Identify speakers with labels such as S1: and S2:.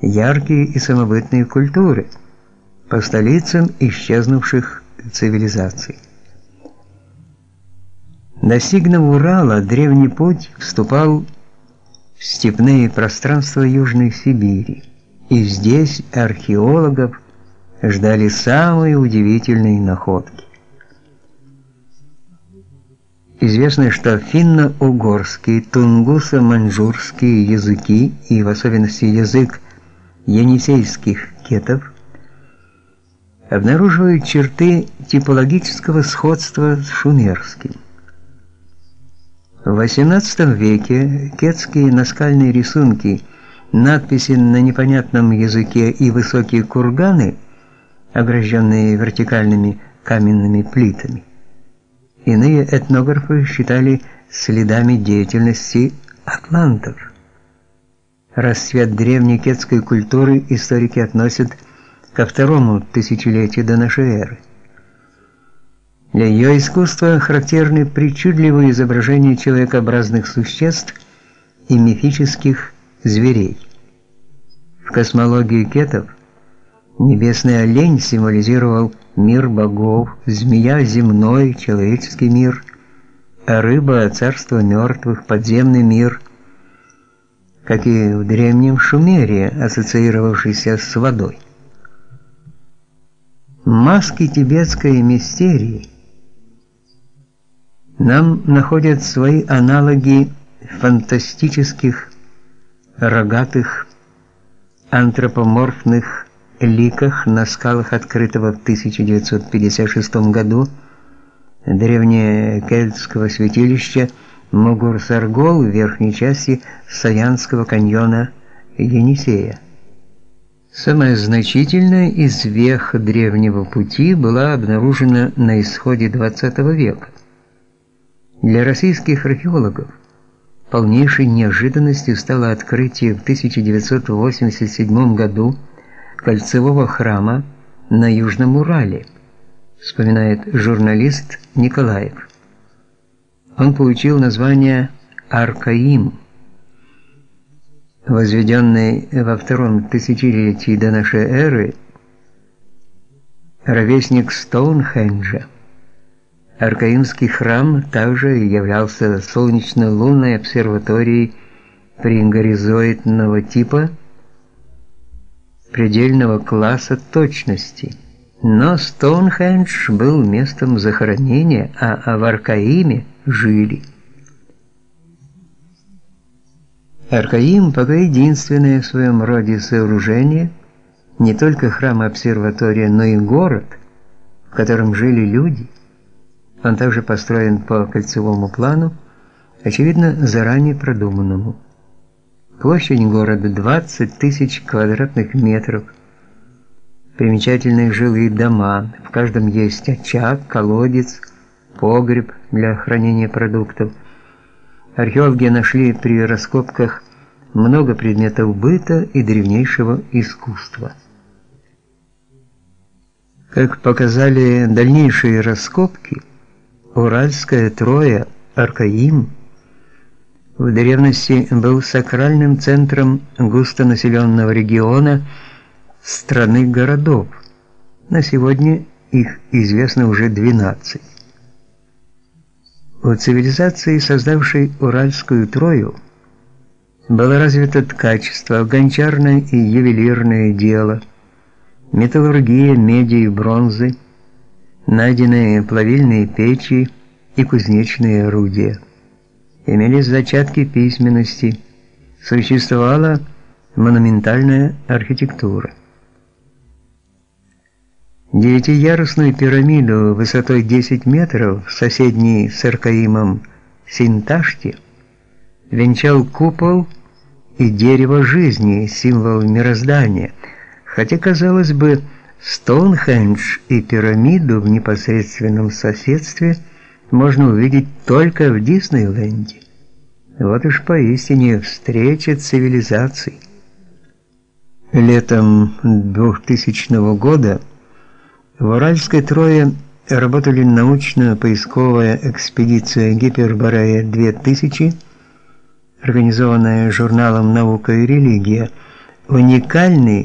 S1: яркие и самобытные культуры по столицам исчезнувших цивилизаций. Достигнув Урала, древний путь вступал в степные пространства Южной Сибири, и здесь археологов ждали самые удивительные находки. Известно, что финно-угорские, тунгусо-маньчжурские языки и в особенности язык енисейских кетов обнаруживают черты типологического сходства с шумерским. В XVIII веке кетские наскальные рисунки, надписи на непонятном языке и высокие курганы, огражденные вертикальными каменными плитами, иные этнографы считали следами деятельности атлантов. Расцвет древней кетской культуры историки относят ко второму тысячелетию до нашей эры. Для ее искусства характерны причудливые изображения человекообразных существ и мифических зверей. В космологии кетов небесный олень символизировал мир богов, змея земной, человеческий мир, а рыба царство мертвых, подземный мир, как и в древнем Шумере, ассоциировавшийся с водой. Маски тибетской мистерии нам находят свои аналоги фантастических рогатых антропоморфных ликах на скалах открытого в 1956 году древнекельтского святилища Могур-Саргол в верхней части Саянского каньона Енисея. Самая значительная из вех древнего пути была обнаружена на исходе XX века. Для российских археологов полнейшей неожиданностью стало открытие в 1987 году кольцевого храма на Южном Урале, вспоминает журналист Николаев. Он получил название Аркаим, возведенный во втором тысячелетии до нашей эры, ровесник Стоунхенджа. Аркаимский храм также являлся солнечно-лунной обсерваторией прингоризоидного типа предельного класса точности. Но Стоунхендж был местом захоронения, а в Аркаиме жили. Аркаим пока единственное в своем роде сооружение, не только храм-обсерватория, но и город, в котором жили люди – он также построен по кольцевому плану, очевидно, заранее продуманному. Площадь города 20 тысяч квадратных метров. Примечательные жилые дома. В каждом есть очаг, колодец, погреб для хранения продуктов. Археологи нашли при раскопках много предметов быта и древнейшего искусства. Как показали дальнейшие раскопки, Уральская Троя, Аркаим, в древности был сакральным центром густонаселенного региона страны городов. На сегодня их известно уже 12. У цивилизации, создавшей Уральскую Трою, было развито ткачество, гончарное и ювелирное дело, металлургия меди и бронзы, найденные плавильные печи и кузнечные орудия. Имелись зачатки письменности, существовала монументальная архитектура. Девятиярусную пирамиду высотой 10 метров в соседней с Аркаимом Синташте венчал купол и дерево жизни, символ мироздания, хотя, казалось бы, Стоунхендж и пирамиду в непосредственном соседстве можно увидеть только в Диснейленде. Вот уж поистине встреча цивилизаций. Летом 2000 года в Уральской Трое работали научно-поисковая экспедиция Гиперборея-2000, организованная журналом «Наука и религия», уникальный